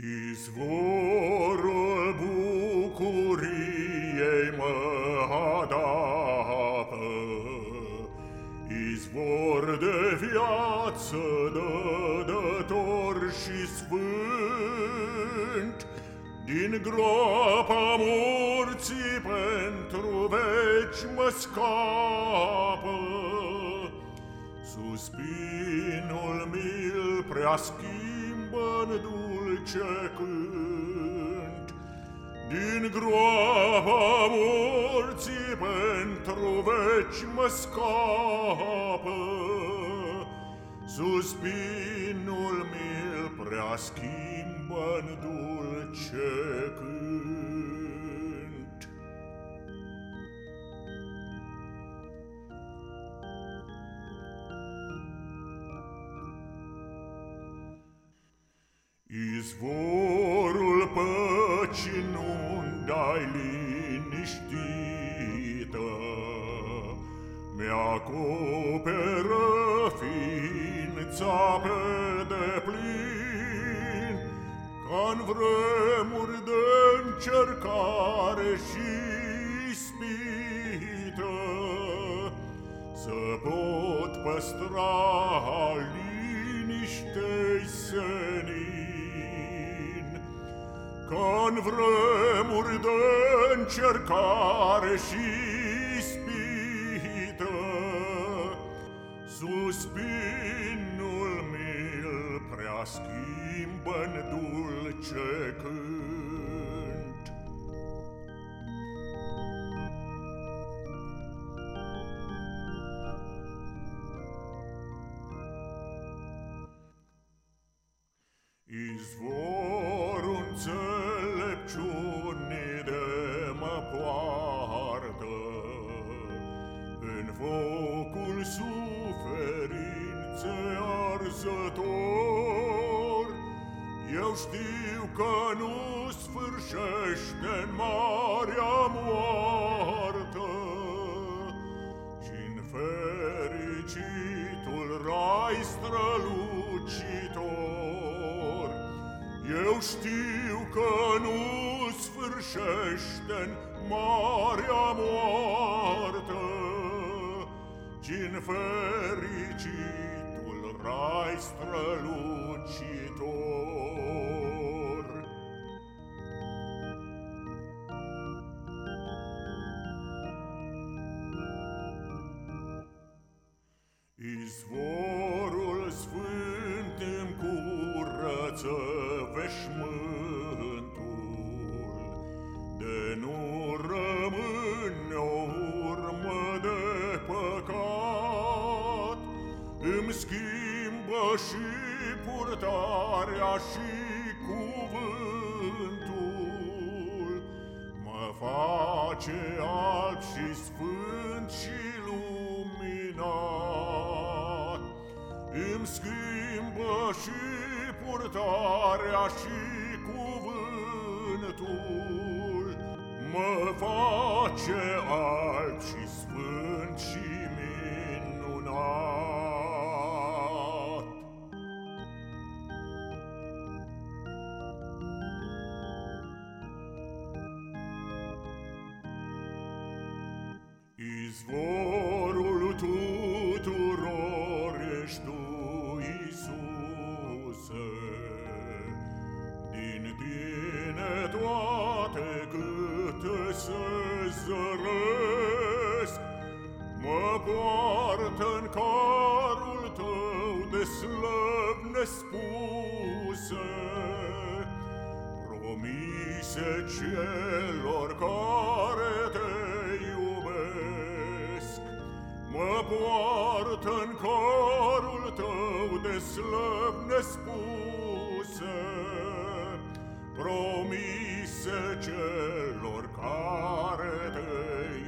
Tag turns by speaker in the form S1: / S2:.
S1: Izvorul bucuriei mă adapă, Izvor de viață dădător și sfânt, Din groapa morții pentru veci mă scapă. Suspinul mi-l prea schimbă-n dulce cânt Din groapa morții pentru veci mă scapă. Suspinul mi-l prea schimbă-n dulce cânt. Izvorul păcii nu-ndai liniștită, Mi-acoperă ființa pe deplin, Ca-n vremuri de încercare și ispită, Să pot păstra liniștei senin. Ca-n vremuri de încercare și ispită, Suspinul mi-l prea schimbă-n dulce cânt. Izvorul Eu știu că nu sfârșește în marea moartă Ci-n fericitul rai strălucitor. Eu știu că nu sfârșește-n marea moartă, Ci-n fericitul rai strălucitor. Izvorul sfânt îmi curăță veșmântul, purtarea și cuvântul, Mă face alt și sfânt și luminat, Îmi schimbă și purtarea și cuvântul. Mă face alt și sfânt și Izvorul tuturor ești tu, Iisuse, Din tine toate câte se zăresc, Mă poartă-n carul tău de slăv nespuse, Promise celor Caut în corul tău de slăb nespuse Promise celor care te